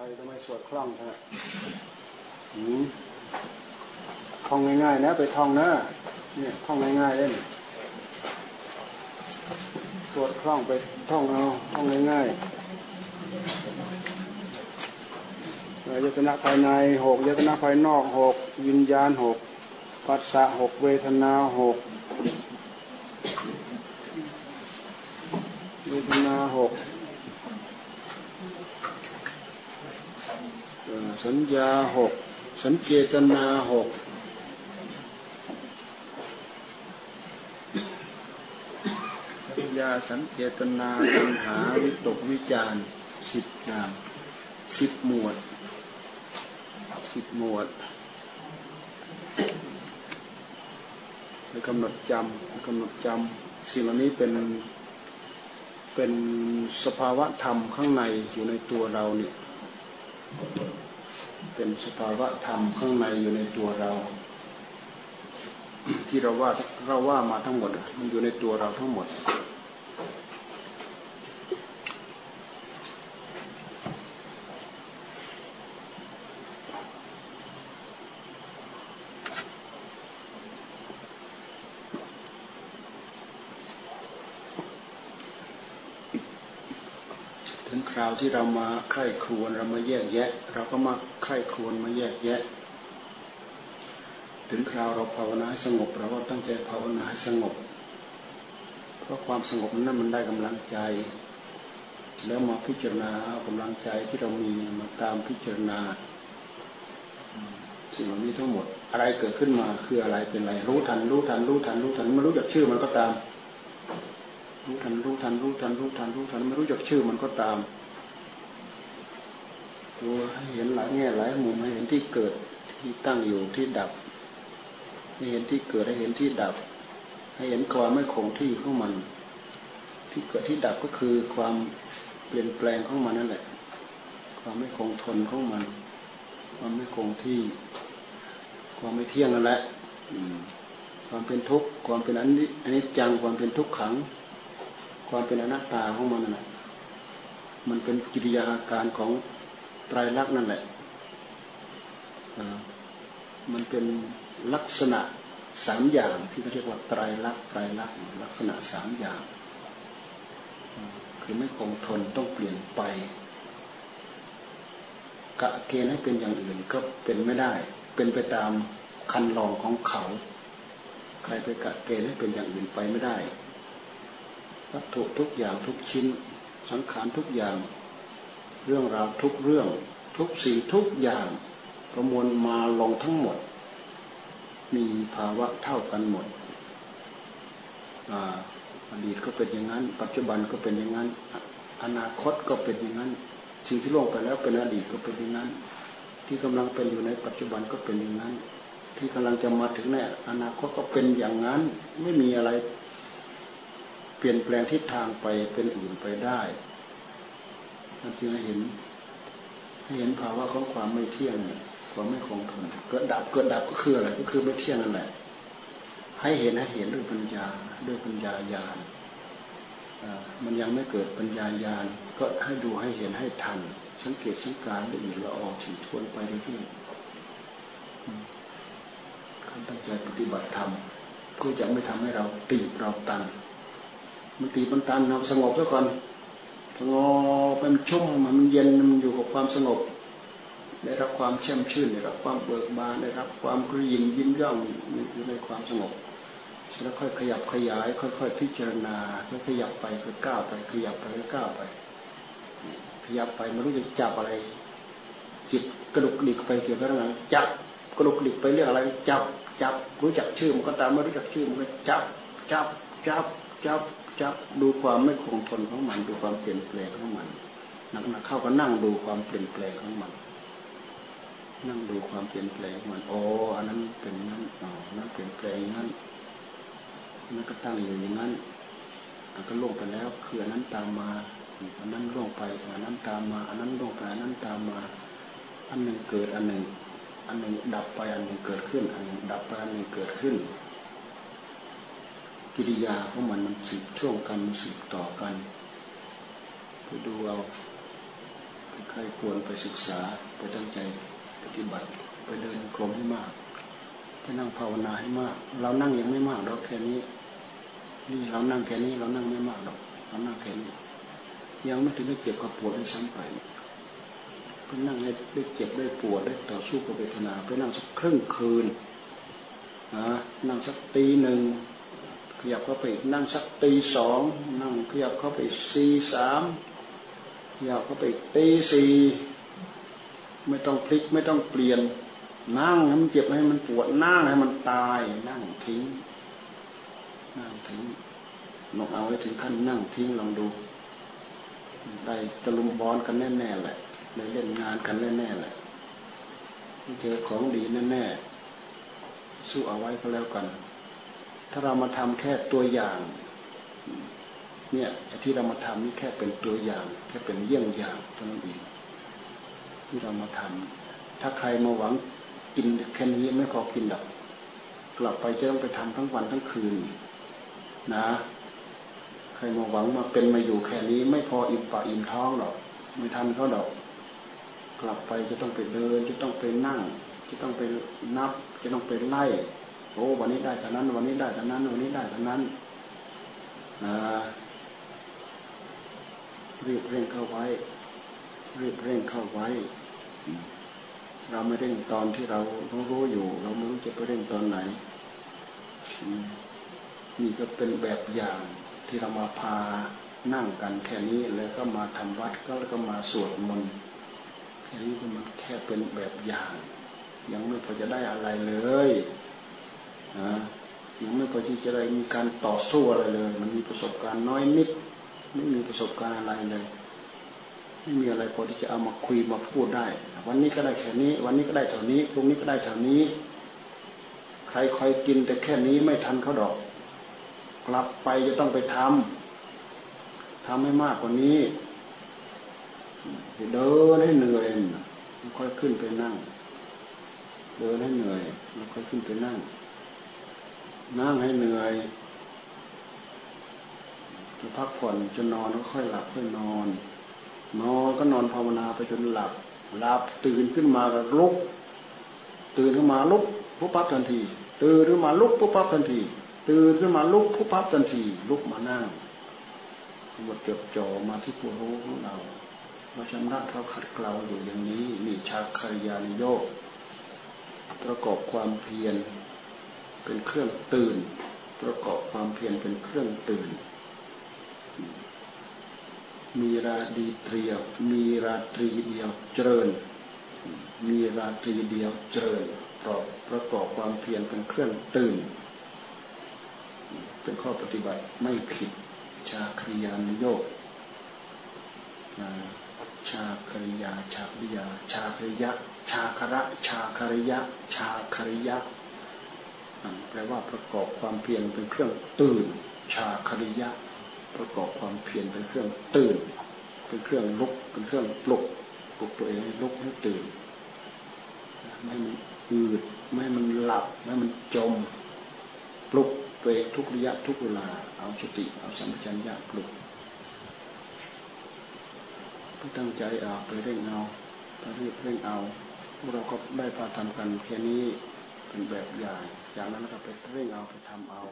รทำไมสวดคล่องแท้หืมท่องง่ายๆนะ ไปท่องนะเนี่ยท่องง่ายๆเล่นสวดคล่องไปท่องเอาท่องง่ายๆยตนะภายในหกยตนะภายนอกหกวิญญาณหกปัสสะหกเวทนาหกเวทนาหก สัญญาหกสัญเจตนาหกสัญญาสัญเจตนาปัญหาวิตกวิจารสิบอย่างสิบหมวดสิบหมวดในกำหนดจำกำหนดจำสิ่งเหล่านี้เป็นเป็นสภาวะธรรมข้างในอยู่ในตัวเราเนี่ย เป็นสภาวะธรรมข้างในอยู่ในตัวเรา ที่เราว่าเราว่ามาทั้งหมด มันอยู่ในตัวเราทั้งหมด ถึงคราวที่เรามาใคร่ครวญเรามาแยกแยะ เราก็มาใคร่ครวญมาแยกแยะ ถึงคราวเราภาวนาให้สงบ เราก็ตั้งใจภาวนาให้สงบ เพราะความสงบนั้นมันได้กำลังใจ แล้วมาพิจารณาเอากำลังใจที่เรามีมาตามพิจารณาสิ่งเหล่านี้ทั้งหมด อะไรเกิดขึ้นมาคืออะไรเป็นอะไรรู้ทันรู้ทันรู้ทันรู้ทันไม่รู้จักชื่อมันก็ตาม รู้ทันรู้ทันรู้ทันรู้ทันรู้ทันไม่รู้จักชื่อมันก็ตามดูให้เห็นหลายแง่หลายมุมให้เห็นที่เกิดที่ตั้งอยู่ที่ดับให้เห็นที่เกิดให้เห็นที่ดับ ให้เห็นความไม่คงที่ของมัน ที่เกิดที่ดับก็คือความเปลี่ยนแปลงของมันนั่นแหละ ความไม่คงทนของมัน ความไม่คงที่ ความไม่เที่ยงนั่นแหละความเป็นทุกข์ความเป็นอันนี้อันนี้จังความเป็นทุกขัง ความเป็นอนัตตาของมันนั่นแหละมันเป็นกิริยาอาการของไตรลักษณ์นั่นแหละมันเป็นลักษณะสามอย่างที่เขาเรียกว่าไตรลักษณ์ไตรลักษณ์ลักษณะสามอย่าง คือไม่คงทนต้องเปลี่ยนไปกะเกณฑ์ให้เป็นอย่างอื่นก็เป็นไม่ได้ เป็นไปตามคันลองของเขา ใครไปกะเกณฑ์ให้เป็นอย่างอื่นไปไม่ได้ วัตถุทุกอย่างทุกชิ้น สังขารทุกอย่าง เรื่องราวทุกเรื่อง ทุกสิ่งทุกอย่างประมวลมาลงทั้งหมด มีภาวะเท่ากันหมดอดีตก็เป็นอย่างนั้น ปัจจุบันก็เป็นอย่างนั้น อนาคตก็เป็นอย่างนั้น สิ่งที่ล่วงไปแล้วเป็นอดีตก็เป็นอย่างนั้น ที่กำลังเป็นอยู่ในปัจจุบันก็เป็นอย่างนั้น ที่กำลังจะมาถึงในอนาคตก็เป็นอย่างนั้น ไม่มีอะไร เปลี่ยนแปลงทิศทางไปเป็นอื่นไปได้เราจึงให้เห็นให้เห็นภาวะของความไม่เที่ยงความไม่คงทนเกิดดับเกิดดับก็คืออะไรก็คือไม่เที่ยงนั่นแหละ ให้เห็นให้เห็นด้วยปัญญาด้วยปัญญาญาณมันยังไม่เกิดปัญญาญาณก็ให้ดูให้เห็นให้ทัน สังเกตสังการละเอียดละออถี่ทวนไปเรื่อยๆคำตั้งใจปฏิบัติธรรมเพื่อจะไม่ทำให้เราตีเราตัน มันตีมันตันเราสงบซะก่อนงอเป็นชุ่มมันเย็นมันอยู่กับความสงบ ได้รับความแช่มชื่นได้รับความเบิกบานได้รับความกระยิมยิ้มย่องอยู่ในความสงบแล้วค่อยขยับขยาย ค่อยๆพิจารณาค่อยขยับไปค่อยก้าวไป ขยับไปค่อยก้าวไปขยับไปไม่รู้จะจับอะไรจิตกระดุกดิกไปเกี่ยวกับอะไรจับกระดุกดิกไปเรื่องอะไร จับจับรู้จักชื่อมันก็ตามไม่รู้จักชื่อมันก็จับจับจับจับ จับดูความไม่คงทนของมัน ดูความเปลี่ยนแปลงของมันนักๆเข้าก็นั่งดูความเปลี่ยนแปลงของมัน นั่งดูความเปลี่ยนแปลงของมันโอ้อันนั้นเป็นนั้นอ๋อนั้นเปลี่ยนแปลงนั้นนั่นก็ตั้งอยู่อย่างนั้นอันก็ล่วงไปแล้วคืออันนั้นตามมาอันนั้นล่วงไปอันนั้นตามมาอันนั้นล่วงไปอันนั้นตามมา อันหนึ่งเกิดอันหนึ่ง อันหนึ่งดับไปอันหนึ่งเกิดขึ้น อันหนึ่งดับไปอันหนึ่งเกิดขึ้น กิริยาของมันมันสืบช่วงกันมันสืบต่อกันไปดูเอาใครควรไปศึกษาไปตั้งใจปฏิบัติไปเดินกลมให้มากไปนั่งภาวนาให้มาก เรานั่งยังไม่มากหรอกแค่นี้ นี่เรานั่งแค่นี้เรานั่งไม่มากหรอกเรานั่งแค่นี้ ยังไม่ถึงได้เจ็บกับปวดได้ซ้ำไปไปนั่งได้ได้เจ็บได้ปวดได้ต่อสู้กับเวทนาไปนั่งสักครึ่งคืนนะนั่งสักตีหนึ่ง ขยับเข้าไปนั่งสักตีสองนั่งขยับเข้าไปสี่สามขยับเข้าไปตีสี่ไม่ต้องพลิกไม่ต้องเปลี่ยน นั่งให้มันเจ็บให้มันปวดนั่งให้มันตายนั่งทิ้งนั่งทิ้งลองเอาไว้ถึงขั้นนั่งทิ้งลองดูได้ตะลุมบอลกันแน่ๆแหละได้เล่นงานกันแน่ๆแหละเจอของดีแน่ๆสู้เอาไว้ก็แล้วกัน ถ้าเรามาทำแค่ตัวอย่าง เนี่ยที่เรามาทำนี่แค่เป็นตัวอย่าง แค่เป็นเยี่ยงอย่างเท่านั้นเองที่เรามาทำถ้าใครมาหวังกินแค่นี้ไม่พอกินหรอกกลับไปจะต้องไปทำทั้งวันทั้งคืน นะ ใครมาหวังมาเป็นมาอยู่แค่นี้ไม่พออิ่มปากอิ่มท้องหรอกไม่ทันเขาดอก กลับไปจะต้องไปเดิน จะต้องไปนั่ง จะต้องไปนับ จะต้องไปไล่ โอ้วันนี้ได้เท่นั้น วันนี้ได้เท่นั้นวันนี้ได้เท่นั้นนะรีบเร่งเข้าไว้ รีบเร่งเข้าไว้ เราไม่เร่งตอนที่เรารู้รู้อยู่ เราไม่รู้จะไปเร่งตอนไหนนี่ก็เป็นแบบอย่างที่เรามาพานั่งกันแค่นี้แล้วก็มาทำวัดก็แล้วก็มาสวดมนต์แค่นี้ก็มันแค่เป็นแบบอย่าง ยังไม่พอจะได้อะไรเลย นะยังไม่พอที่จะได้มีการต่อสู้อะไรเลย มันมีประสบการณ์น้อยนิด ไม่มีประสบการณ์อะไรเลย ไม่มีอะไรพอที่จะเอามาคุยมาพูดได้ วันนี้ก็ได้แค่นี้ วันนี้ก็ได้เท่านี้พรุ่งนี้ก็ได้เท่านี้ ใครคอยกินแต่แค่นี้ไม่ทันเขาดอก กลับไปจะต้องไปทำทำให้มากกว่านี้เดินให้เหนื่อยแล้วค่อยขึ้นไปนั่ง เดินให้เหนื่อยแล้วค่อยขึ้นไปนั่ง นั่งให้เหนื่อยจะพักผ่อนจะนอนก็ค่อยหลับค่อยนอน นอนก็นอนภาวนาไปจนหลับหลับตื่นขึ้นมาก็ลุก ตื่นขึ้นมาลุกปุ๊บปั๊บทันที ตื่นขึ้นมาลุกปุ๊บปั๊บทันที ตื่นขึ้นมาลุกปุ๊บปั๊บทันที ลุกมานั่งหมดจดจ่อมาที่ผู้รู้ของเราเราชำระเขาขัดเกลาอยู่อย่างนี้นี่ชาคารยานโยกประกอบความเพียร เป็นเครื่องตื่น ประกอบความเพียรเป็นเครื่องตื่น มีราดีเตรียวมีราตรีเดียวเจริญ มีราตรีเดียวเจริญประประกอบความเพียรเป็นเครื่องตื่น เป็นข้อปฏิบัติไม่ผิดชาคริยานโยกชาคริยา ชาคริยา ชาคริยะ ชาคระ ชาคริยะ ชาคริยะ แปลว่าประกอบความเพียรเป็นเครื่องตื่น ชาคริยะ ประกอบความเพียรเป็นเครื่องตื่น เป็นเครื่องลุก เป็นเครื่องปลุกปลุกตัวเองให้ลุกให้ตื่นไม่มันอืดไม่มันหลับไม่มันจม ปลุกตัวเองทุกระยะทุกเวลา เอาสติเอาสัมปชัญญะปลุกไปตั้งใจเอาไปเร่งเอาไปรีบเร่งเอาพวกเราก็ได้พาทำกันแค่นี้ เป็นแบบอย่าง จากนั้นก็ไปเร่งเอาไปทำเอา